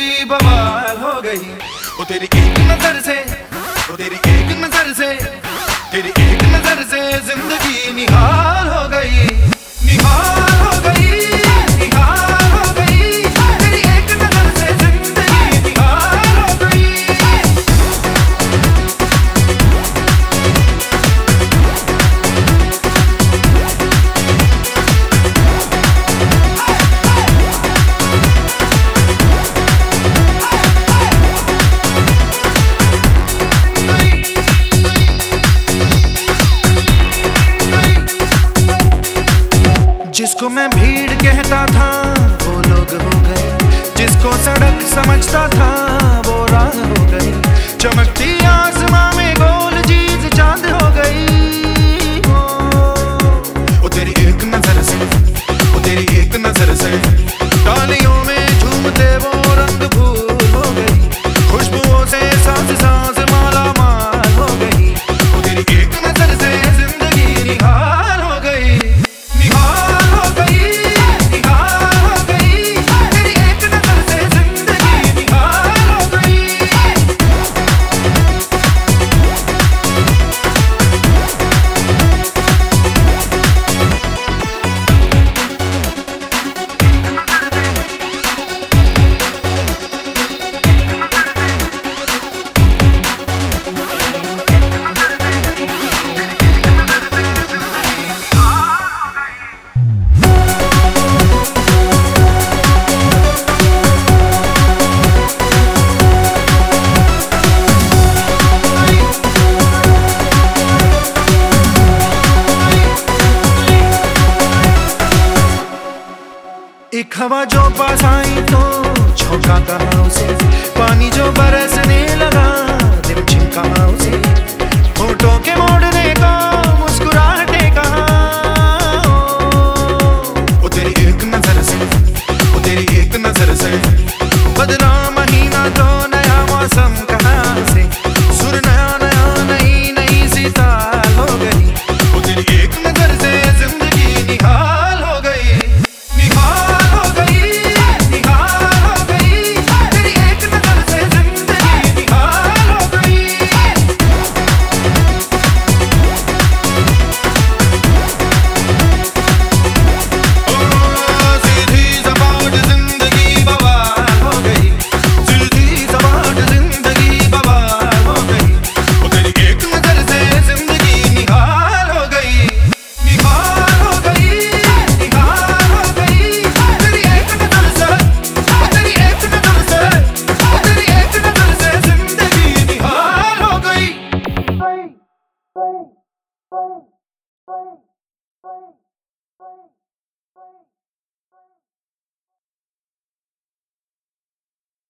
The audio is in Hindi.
ज़िंदगी बवाल हो गई। वो तेरी एक नज़र से, वो तेरी एक नज़र से, तेरी एक नज़र से जिसको मैं भीड़ कहता था, वो लोग हो गए। जिसको सड़क समझता था, वो राह हो गई। चमकती आसमां में गोल एक हवा जो पास आई तो छोटा कहा उसे पानी जो बरसने लगा। Boom! Boom!